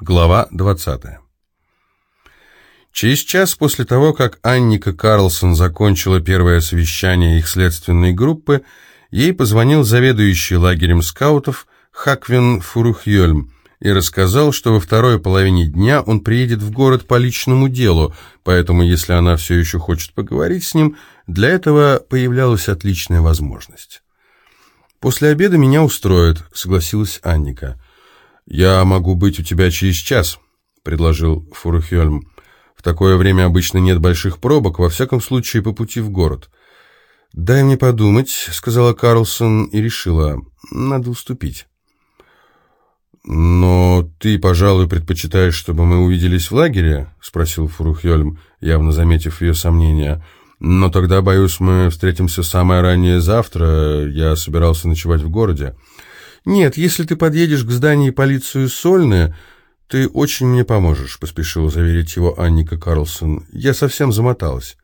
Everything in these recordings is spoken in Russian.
Глава 20. Через час после того, как Анника Карлсон закончила первое совещание их следственной группы, ей позвонил заведующий лагерем скаутов Хаквин Фурухьёльм и рассказал, что во второй половине дня он приедет в город по личному делу, поэтому если она все еще хочет поговорить с ним, для этого появлялась отличная возможность. «После обеда меня устроит», — согласилась Анника. «Я могу быть у тебя через час», — предложил Фурухельм. «В такое время обычно нет больших пробок, во всяком случае по пути в город». «Дай мне подумать», — сказала Карлсон и решила, «надо уступить». «Но ты, пожалуй, предпочитаешь, чтобы мы увиделись в лагере?» — спросил Фурухельм, явно заметив ее сомнения. «Но тогда, боюсь, мы встретимся самое раннее завтра. Я собирался ночевать в городе». «Нет, если ты подъедешь к зданию полиции Сольная, ты очень мне поможешь», — поспешила заверить его Анника Карлсон. «Я совсем замоталась».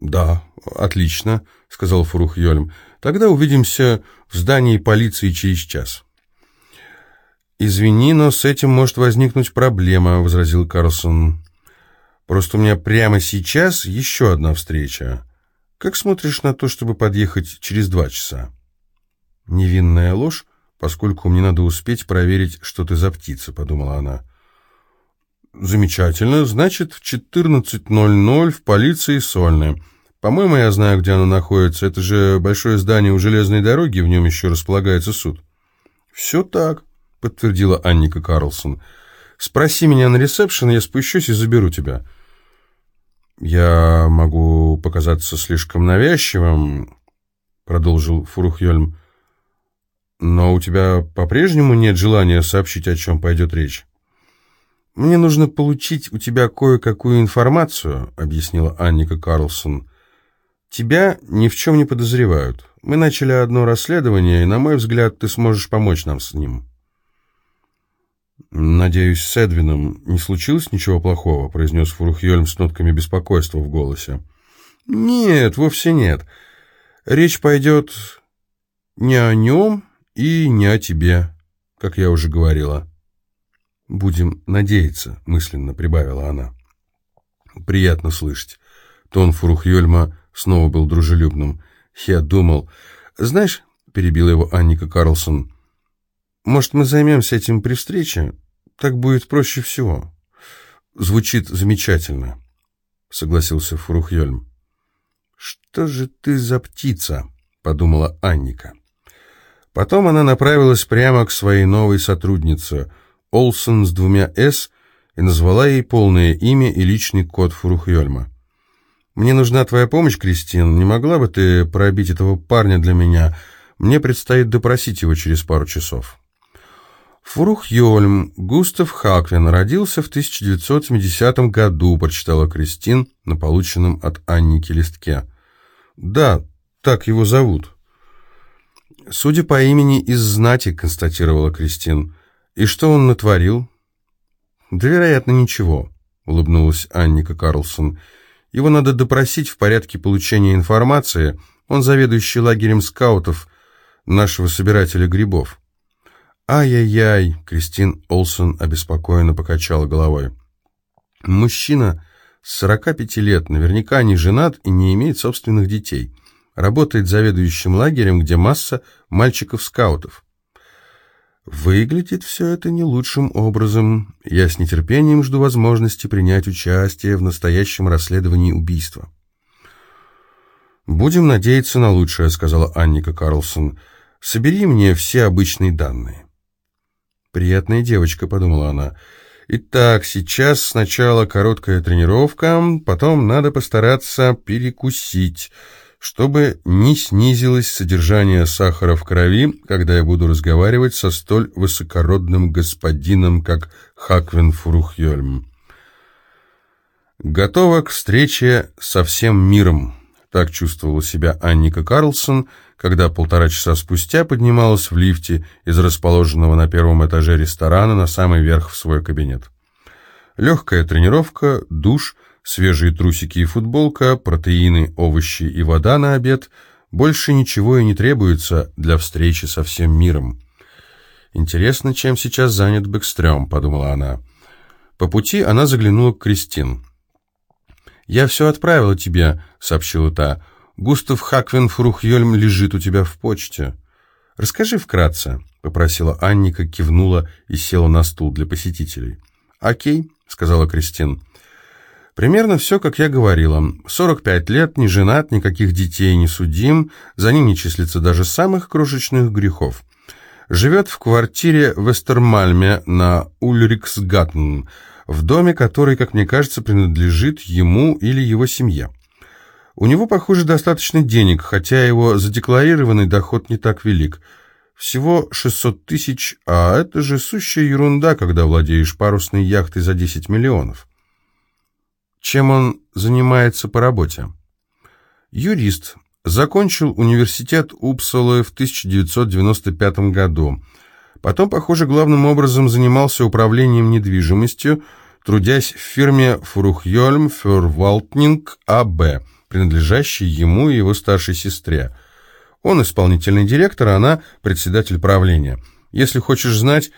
«Да, отлично», — сказал Фурух Йольм. «Тогда увидимся в здании полиции через час». «Извини, но с этим может возникнуть проблема», — возразил Карлсон. «Просто у меня прямо сейчас еще одна встреча. Как смотришь на то, чтобы подъехать через два часа?» Невинная ложь поскольку мне надо успеть проверить, что ты за птица», — подумала она. «Замечательно. Значит, в 14.00 в полиции Сольная. По-моему, я знаю, где она находится. Это же большое здание у железной дороги, в нем еще располагается суд». «Все так», — подтвердила Анника Карлсон. «Спроси меня на ресепшн, я спущусь и заберу тебя». «Я могу показаться слишком навязчивым», — продолжил Фурухьельм. Но у тебя по-прежнему нет желания сообщить, о чем пойдет речь? «Мне нужно получить у тебя кое-какую информацию», — объяснила Анника Карлсон. «Тебя ни в чем не подозревают. Мы начали одно расследование, и, на мой взгляд, ты сможешь помочь нам с ним». «Надеюсь, с Эдвином не случилось ничего плохого?» — произнес Фурухьельм с нотками беспокойства в голосе. «Нет, вовсе нет. Речь пойдет не о нем, и не о тебе, как я уже говорила. Будем надеяться, мысленно прибавила она. Приятно слышать. Тон Фурухьёльма снова был дружелюбным. Я думал... Знаешь, перебила его Анника Карлсон, может, мы займемся этим при встрече? Так будет проще всего. Звучит замечательно, согласился Фурухьёльм. Что же ты за птица? подумала Анника. Потом она направилась прямо к своей новой сотруднице, Олсен с двумя «С», и назвала ей полное имя и личный код Фурухьольма. «Мне нужна твоя помощь, Кристин. Не могла бы ты пробить этого парня для меня? Мне предстоит допросить его через пару часов». Фурухьольм Густав Хаквин родился в 1970 году, прочитала Кристин на полученном от Анники листке. «Да, так его зовут». «Судя по имени из знати», — констатировала Кристин. «И что он натворил?» «Да, вероятно, ничего», — улыбнулась Анника Карлсон. «Его надо допросить в порядке получения информации. Он заведующий лагерем скаутов, нашего собирателя грибов». «Ай-яй-яй», — Кристин Олсон обеспокоенно покачала головой. «Мужчина с 45 лет, наверняка не женат и не имеет собственных детей» работает заведующим лагерем, где масса мальчиков-скаутов. Выглядит все это не лучшим образом. Я с нетерпением жду возможности принять участие в настоящем расследовании убийства. «Будем надеяться на лучшее», — сказала Анника Карлсон. «Собери мне все обычные данные». «Приятная девочка», — подумала она. «Итак, сейчас сначала короткая тренировка, потом надо постараться перекусить» чтобы не снизилось содержание сахара в крови, когда я буду разговаривать со столь высокородным господином, как Хаквин Фурухьёльм. Готова к встрече со всем миром. Так чувствовала себя Анника Карлсон, когда полтора часа спустя поднималась в лифте из расположенного на первом этаже ресторана на самый верх в свой кабинет. Легкая тренировка, душ – свежие трусики и футболка, протеины, овощи и вода на обед. Больше ничего и не требуется для встречи со всем миром. «Интересно, чем сейчас занят Бэкстрём», — подумала она. По пути она заглянула к Кристин. «Я все отправила тебе», — сообщила та. «Густав Хаквен Фрухьёльм лежит у тебя в почте». «Расскажи вкратце», — попросила Анника, кивнула и села на стул для посетителей. «Окей», — сказала Кристин. «Примерно все, как я говорила. 45 лет, не женат, никаких детей не судим, за ним не числится даже самых крошечных грехов. Живет в квартире в Эстермальме на Ульриксгаттен, в доме, который, как мне кажется, принадлежит ему или его семье. У него, похоже, достаточно денег, хотя его задекларированный доход не так велик. Всего 600 тысяч, а это же сущая ерунда, когда владеешь парусной яхтой за 10 миллионов. Чем он занимается по работе? Юрист. Закончил университет Упсалы в 1995 году. Потом, похоже, главным образом занимался управлением недвижимостью, трудясь в фирме Фурухьольм Фервалтнинг АБ, принадлежащей ему и его старшей сестре. Он исполнительный директор, а она председатель правления. Если хочешь знать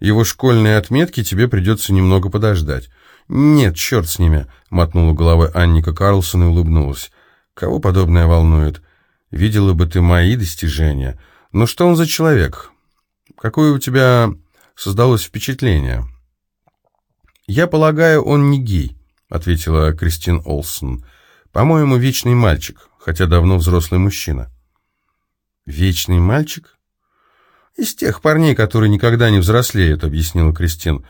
его школьные отметки, тебе придется немного подождать. «Нет, черт с ними», — мотнула головой Анника Карлсон и улыбнулась. «Кого подобное волнует? Видела бы ты мои достижения. Но что он за человек? Какое у тебя создалось впечатление?» «Я полагаю, он не гей», — ответила Кристин Олсон. «По-моему, вечный мальчик, хотя давно взрослый мужчина». «Вечный мальчик?» «Из тех парней, которые никогда не взрослеют», — объяснила Кристин.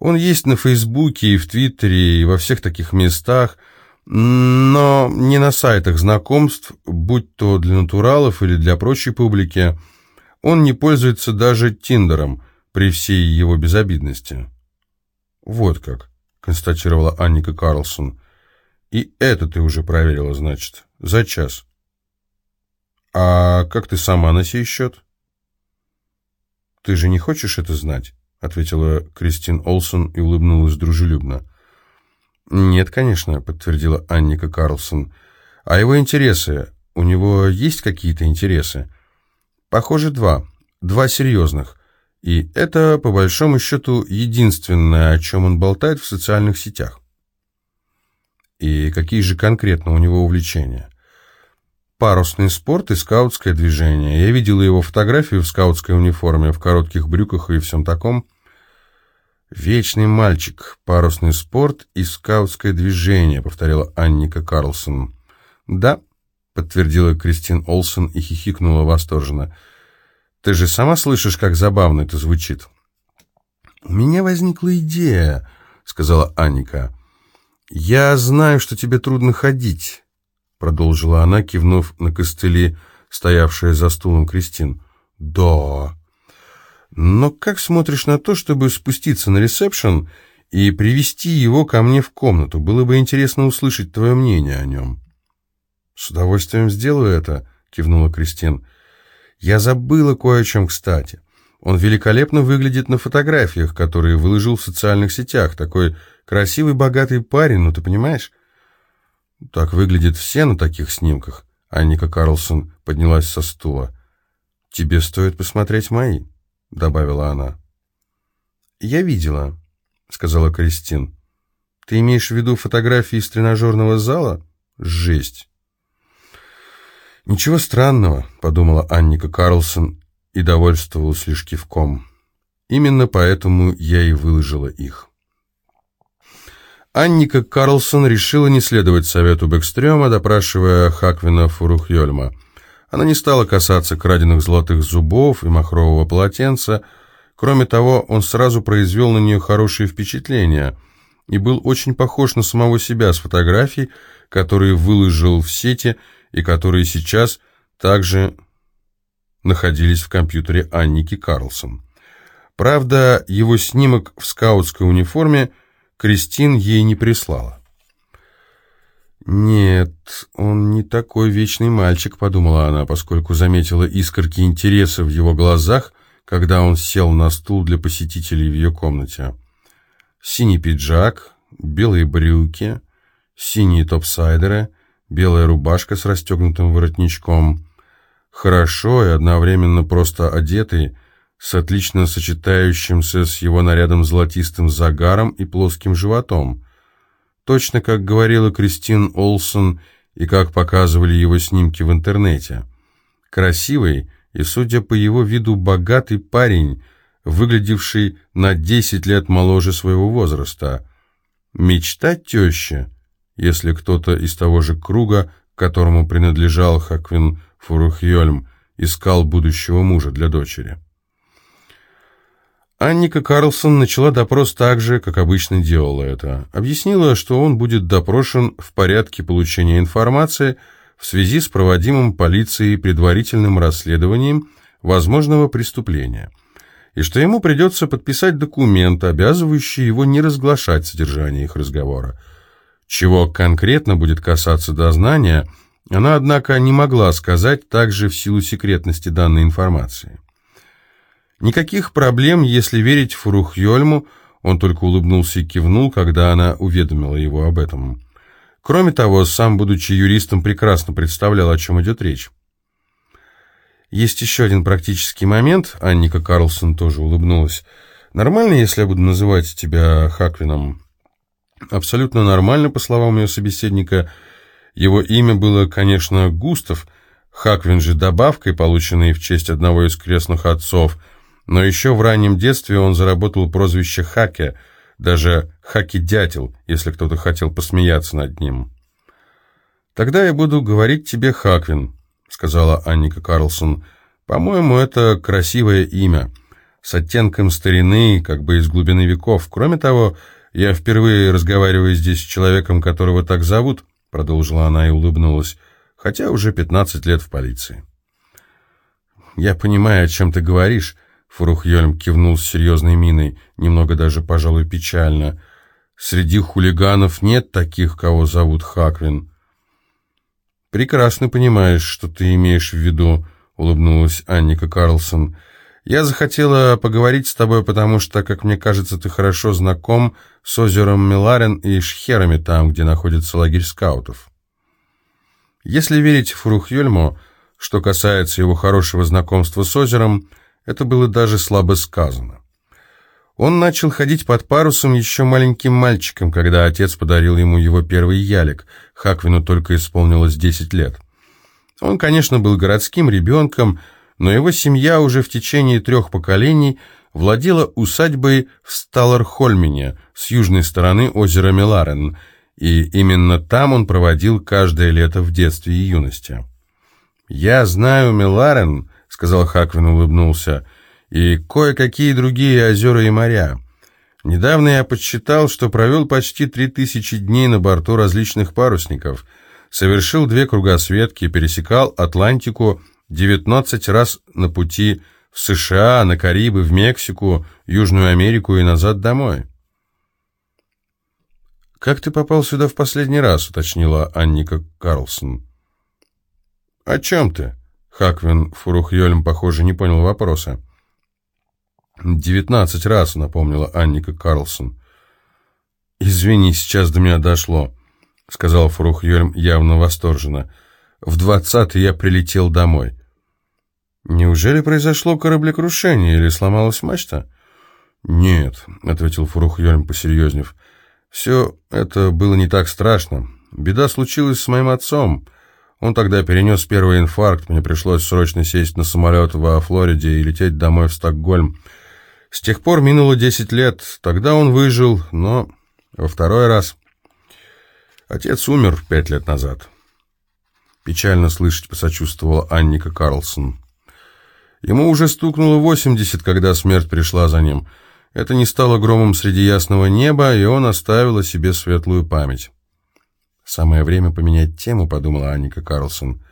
«Он есть на Фейсбуке и в Твиттере, и во всех таких местах, но не на сайтах знакомств, будь то для натуралов или для прочей публики. Он не пользуется даже Тиндером при всей его безобидности». «Вот как», — констатировала Анника Карлсон. «И это ты уже проверила, значит, за час». «А как ты сама на сей счет?» «Ты же не хочешь это знать?» — ответила Кристин Олсон и улыбнулась дружелюбно. «Нет, конечно», — подтвердила Анника Карлсон. «А его интересы? У него есть какие-то интересы?» «Похоже, два. Два серьезных. И это, по большому счету, единственное, о чем он болтает в социальных сетях. И какие же конкретно у него увлечения? Парусный спорт и скаутское движение. Я видела его фотографию в скаутской униформе, в коротких брюках и всем таком. «Вечный мальчик, парусный спорт и скаутское движение», — повторила Анника Карлсон. «Да», — подтвердила Кристин Олсен и хихикнула восторженно. Ты же сама слышишь, как забавно это звучит. «У меня возникла идея», — сказала Анника. «Я знаю, что тебе трудно ходить», — продолжила она, кивнув на костыли, стоявшие за стулом Кристин. «Да. Но как смотришь на то, чтобы спуститься на ресепшн и привести его ко мне в комнату? Было бы интересно услышать твое мнение о нем». «С удовольствием сделаю это», — кивнула Кристин. Я забыла кое о чем кстати. Он великолепно выглядит на фотографиях, которые выложил в социальных сетях. Такой красивый, богатый парень, ну ты понимаешь? Так выглядят все на таких снимках. Анника Карлсон поднялась со стула. «Тебе стоит посмотреть мои», — добавила она. «Я видела», — сказала Кристин. «Ты имеешь в виду фотографии из тренажерного зала? Жесть!» «Ничего странного», — подумала Анника Карлсон и довольствовалась лишь кивком. Именно поэтому я и выложила их. Анника Карлсон решила не следовать совету Бэкстрёма, допрашивая Хаквина Фурухьёльма. Она не стала касаться краденных золотых зубов и махрового полотенца. Кроме того, он сразу произвел на нее хорошее впечатление и был очень похож на самого себя с фотографий, которые выложил в сети и которые сейчас также находились в компьютере Анники Карлсон. Правда, его снимок в скаутской униформе Кристин ей не прислала. «Нет, он не такой вечный мальчик», — подумала она, поскольку заметила искорки интереса в его глазах, когда он сел на стул для посетителей в ее комнате. Синий пиджак, белые брюки, синие топсайдеры — белая рубашка с расстегнутым воротничком, хорошо и одновременно просто одетый, с отлично сочетающимся с его нарядом золотистым загаром и плоским животом. Точно как говорила Кристин Олсон и как показывали его снимки в интернете. Красивый и, судя по его виду, богатый парень, выглядевший на 10 лет моложе своего возраста. Мечта теща, если кто-то из того же круга, которому принадлежал Хаквин Фурухьёльм, искал будущего мужа для дочери. Анника Карлсон начала допрос так же, как обычно делала это. Объяснила, что он будет допрошен в порядке получения информации в связи с проводимым полицией предварительным расследованием возможного преступления, и что ему придется подписать документ, обязывающий его не разглашать содержание их разговора. Чего конкретно будет касаться дознания, она, однако, не могла сказать также в силу секретности данной информации. Никаких проблем, если верить Фурухьёльму, он только улыбнулся и кивнул, когда она уведомила его об этом. Кроме того, сам, будучи юристом, прекрасно представлял, о чем идет речь. Есть еще один практический момент, Анника Карлсон тоже улыбнулась. Нормально, если я буду называть тебя Хаквином? Абсолютно нормально, по словам ее собеседника. Его имя было, конечно, Густав, Хаквин же добавкой, полученной в честь одного из крестных отцов – но еще в раннем детстве он заработал прозвище Хаке, даже Хаки-дятел, если кто-то хотел посмеяться над ним. «Тогда я буду говорить тебе Хаквин», — сказала Анника Карлсон. «По-моему, это красивое имя, с оттенком старины, как бы из глубины веков. Кроме того, я впервые разговариваю здесь с человеком, которого так зовут», — продолжила она и улыбнулась, «хотя уже пятнадцать лет в полиции». «Я понимаю, о чем ты говоришь», Фурухьельм кивнул с серьезной миной, немного даже, пожалуй, печально. «Среди хулиганов нет таких, кого зовут Хаквин». «Прекрасно понимаешь, что ты имеешь в виду», — улыбнулась Анника Карлсон. «Я захотела поговорить с тобой, потому что, как мне кажется, ты хорошо знаком с озером Миларен и Шхерами там, где находится лагерь скаутов». Если верить Фурухьельму, что касается его хорошего знакомства с озером, это было даже слабо сказано. Он начал ходить под парусом еще маленьким мальчиком, когда отец подарил ему его первый ялик. Хаквину только исполнилось 10 лет. Он, конечно, был городским ребенком, но его семья уже в течение трех поколений владела усадьбой в Сталархольмене с южной стороны озера Меларен, и именно там он проводил каждое лето в детстве и юности. «Я знаю Меларен», — сказал Хаквин, улыбнулся, — «и кое-какие другие озера и моря. Недавно я подсчитал, что провел почти три тысячи дней на борту различных парусников, совершил две кругосветки, пересекал Атлантику девятнадцать раз на пути в США, на Карибы, в Мексику, Южную Америку и назад домой». «Как ты попал сюда в последний раз?» — уточнила Анника Карлсон. «О чем ты?» Хаквин Фурухьёлем, похоже, не понял вопроса. «Девятнадцать раз», — напомнила Анника Карлсон. «Извини, сейчас до меня дошло», — сказал Фурухьёлем явно восторженно. «В двадцатый я прилетел домой». «Неужели произошло кораблекрушение или сломалась мачта?» «Нет», — ответил Фурухьёлем, посерьезнев. «Все это было не так страшно. Беда случилась с моим отцом». Он тогда перенес первый инфаркт, мне пришлось срочно сесть на самолет во Флориде и лететь домой в Стокгольм. С тех пор минуло десять лет, тогда он выжил, но во второй раз... Отец умер пять лет назад. Печально слышать посочувствовала Анника Карлсон. Ему уже стукнуло восемьдесят, когда смерть пришла за ним. Это не стало громом среди ясного неба, и он оставил о себе светлую память. «Самое время поменять тему», — подумала Анника Карлсон.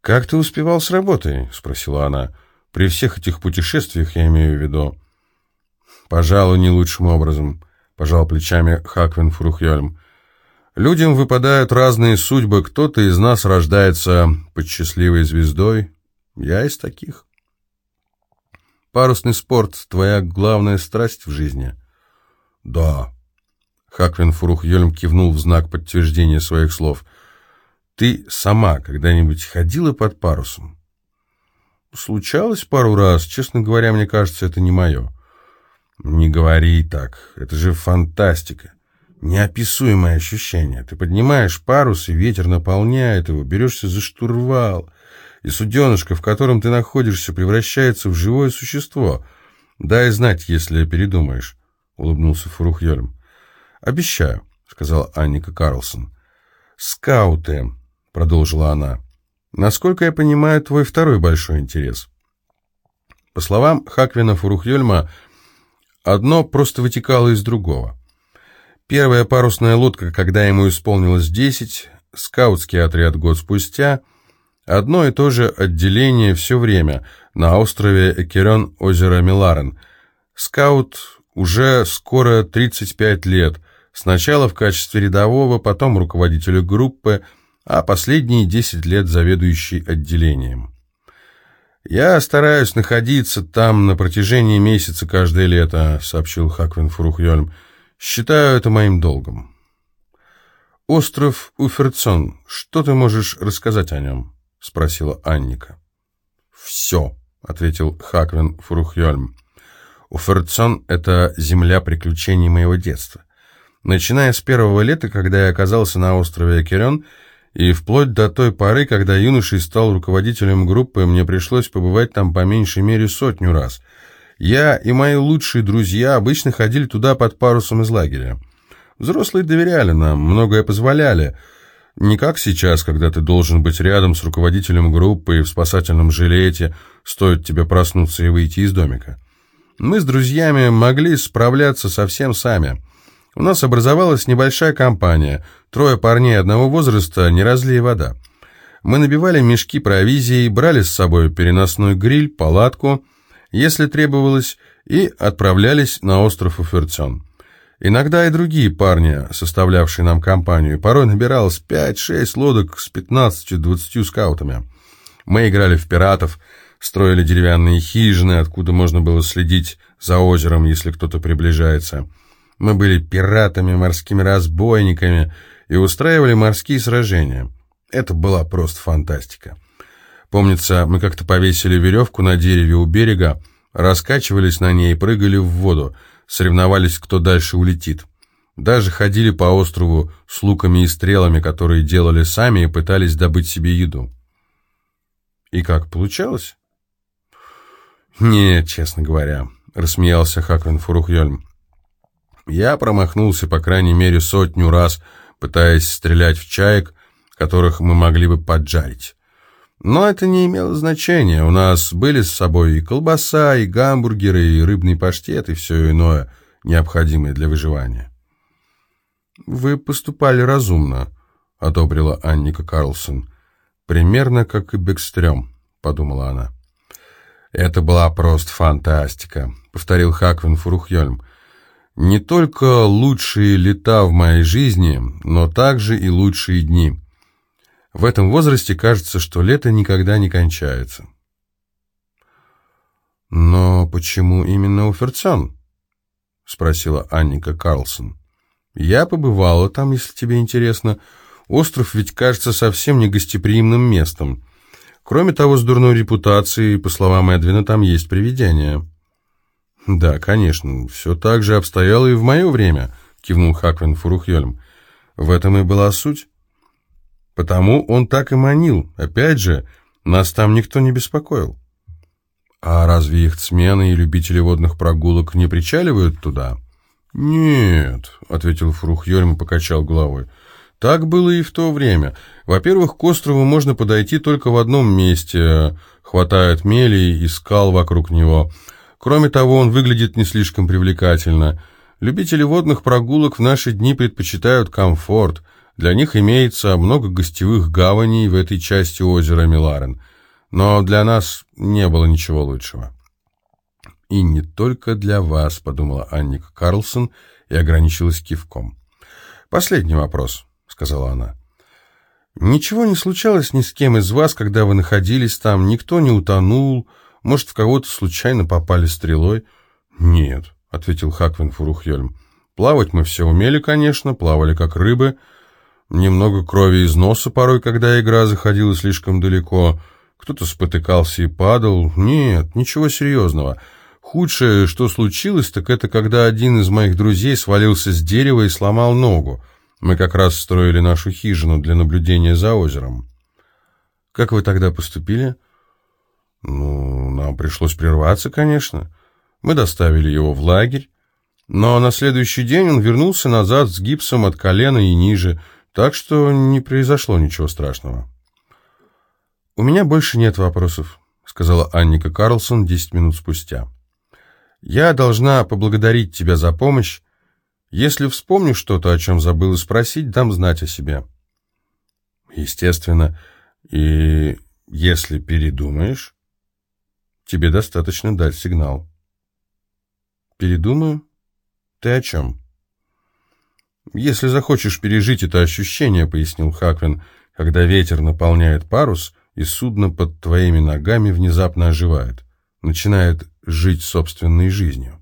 «Как ты успевал с работой?» — спросила она. «При всех этих путешествиях я имею в виду». «Пожалуй, не лучшим образом», — пожал плечами Хаквин Фрухьёльм. «Людям выпадают разные судьбы. Кто-то из нас рождается под счастливой звездой. Я из таких». «Парусный спорт — твоя главная страсть в жизни?» «Да», Хаквин Фурухьёльм кивнул в знак подтверждения своих слов. «Ты сама когда-нибудь ходила под парусом?» случалось пару раз. Честно говоря, мне кажется, это не мое. Не говори так. Это же фантастика. Неописуемое ощущение. Ты поднимаешь парус, и ветер наполняет его, берешься за штурвал, и суденышко, в котором ты находишься, превращается в живое существо. Дай знать, если передумаешь, — улыбнулся Фурухьёльм. Обещаю, — сказала Анника Карлсон. Скауты, — продолжила она. Насколько я понимаю, твой второй большой интерес. По словам Хаквина Фурухьёльма, одно просто вытекало из другого. Первая парусная лодка, когда ему исполнилось десять, скаутский отряд год спустя, одно и то же отделение все время на острове Экерен озера Миларен. Скаут уже скоро 35 лет, сначала в качестве рядового, потом руководителя группы, а последние 10 лет заведующий отделением. «Я стараюсь находиться там на протяжении месяца каждое лето», — сообщил Хаквин Фурухьольм. Считаю это моим долгом. Остров Уферцон. Что ты можешь рассказать о нем? Спросила Анника. Все, ответил Хаквин Фурухьольм. Уферцон — это земля приключений моего детства. Начиная с первого лета, когда я оказался на острове Экерен, и вплоть до той поры, когда юношей стал руководителем группы, мне пришлось побывать там по меньшей мере сотню раз — я и мои лучшие друзья обычно ходили туда под парусом из лагеря. Взрослые доверяли нам, многое позволяли. Не как сейчас, когда ты должен быть рядом с руководителем группы и в спасательном жилете, стоит тебе проснуться и выйти из домика. Мы с друзьями могли справляться совсем сами. У нас образовалась небольшая компания, трое парней одного возраста, не разлей вода. Мы набивали мешки провизии, брали с собой переносной гриль, палатку — если требовалось, и отправлялись на остров Уферцон. Иногда и другие парни, составлявшие нам компанию, порой набиралось 5-6 лодок с 15-20 скаутами. Мы играли в пиратов, строили деревянные хижины, откуда можно было следить за озером, если кто-то приближается. Мы были пиратами, морскими разбойниками и устраивали морские сражения. Это была просто фантастика. Помнится, мы как-то повесили веревку на дереве у берега, раскачивались на ней прыгали в воду, соревновались, кто дальше улетит. Даже ходили по острову с луками и стрелами, которые делали сами и пытались добыть себе еду. И как, получалось? «Нет, честно говоря», — рассмеялся Хаквин Фурухьёльм. «Я промахнулся по крайней мере сотню раз, пытаясь стрелять в чаек, которых мы могли бы поджарить. Но это не имело значения. У нас были с собой и колбаса, и гамбургеры, и рыбный паштет, и все иное, необходимое для выживания. «Вы поступали разумно», — одобрила Анника Карлсон. «Примерно как и Бекстрём», — подумала она. «Это была просто фантастика», — повторил Хаквин Фурухьёльм. «Не только лучшие лета в моей жизни, но также и лучшие дни». В этом возрасте кажется, что лето никогда не кончается. «Но почему именно Уферцон?» — спросила Анника Карлсон. «Я побывала там, если тебе интересно. Остров ведь кажется совсем не гостеприимным местом. Кроме того, с дурной репутацией, по словам Эдвина, там есть привидения». «Да, конечно, все так же обстояло и в мое время», — кивнул Хаквин Фурухьёльм. «В этом и была суть». Потому он так и манил. Опять же, нас там никто не беспокоил. А разве их смены и любители водных прогулок не причаливают туда? Нет, ответил Фрухьёрм и покачал головой. Так было и в то время. Во-первых, к острову можно подойти только в одном месте. Хватает мелей и скал вокруг него. Кроме того, он выглядит не слишком привлекательно. Любители водных прогулок в наши дни предпочитают комфорт – для них имеется много гостевых гаваней в этой части озера Миларен, но для нас не было ничего лучшего. «И не только для вас», — подумала Анника Карлсон и ограничилась кивком. «Последний вопрос», — сказала она. «Ничего не случалось ни с кем из вас, когда вы находились там? Никто не утонул? Может, в кого-то случайно попали стрелой?» «Нет», — ответил Хаквин Фурухьёльм. «Плавать мы все умели, конечно, плавали как рыбы». Немного крови из носа порой, когда игра заходила слишком далеко. Кто-то спотыкался и падал. Нет, ничего серьезного. Худшее, что случилось, так это когда один из моих друзей свалился с дерева и сломал ногу. Мы как раз строили нашу хижину для наблюдения за озером. Как вы тогда поступили? Ну, нам пришлось прерваться, конечно. Мы доставили его в лагерь. Но на следующий день он вернулся назад с гипсом от колена и ниже, так что не произошло ничего страшного. «У меня больше нет вопросов», — сказала Анника Карлсон десять минут спустя. «Я должна поблагодарить тебя за помощь. Если вспомню что-то, о чем забыла спросить, дам знать о себе». «Естественно. И если передумаешь, тебе достаточно дать сигнал». «Передумаю? Ты о чем?» «Если захочешь пережить это ощущение», — пояснил Хаквин, — «когда ветер наполняет парус, и судно под твоими ногами внезапно оживает, начинает жить собственной жизнью».